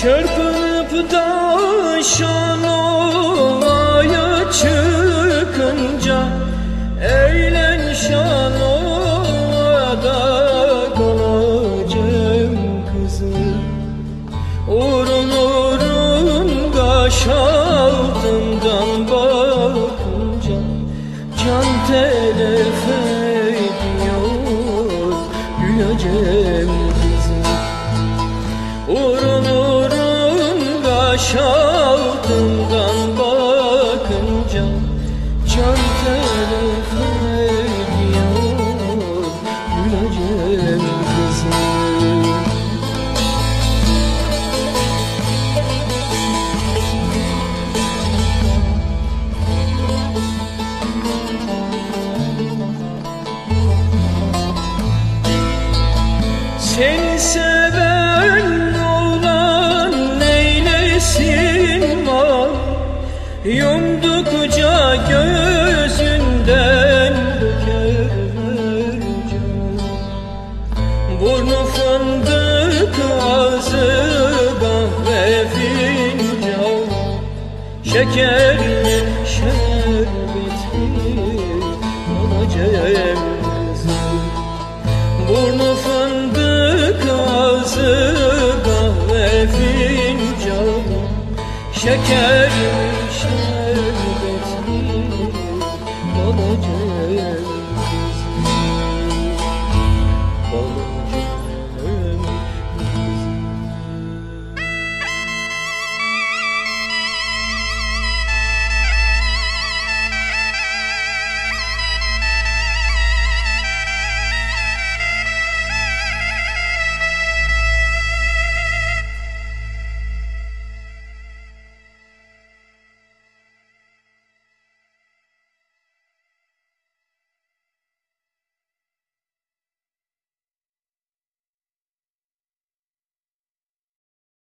Çırpınıp da şanovaya çıkınca Eğlen şanovada kalacağım kızım. Urun urun kaş altından bakınca Can telef ediyor güleceğim kızım. Urun kaş altından bakınca Can telef ediyor güleceğim Yumdukça gözünden döker Burnu fındık ağzı kahve fincan Şekerli şerbetli olacağım kızım Burnu fındık ağzı kahve fincan Şeker şerbetli olacak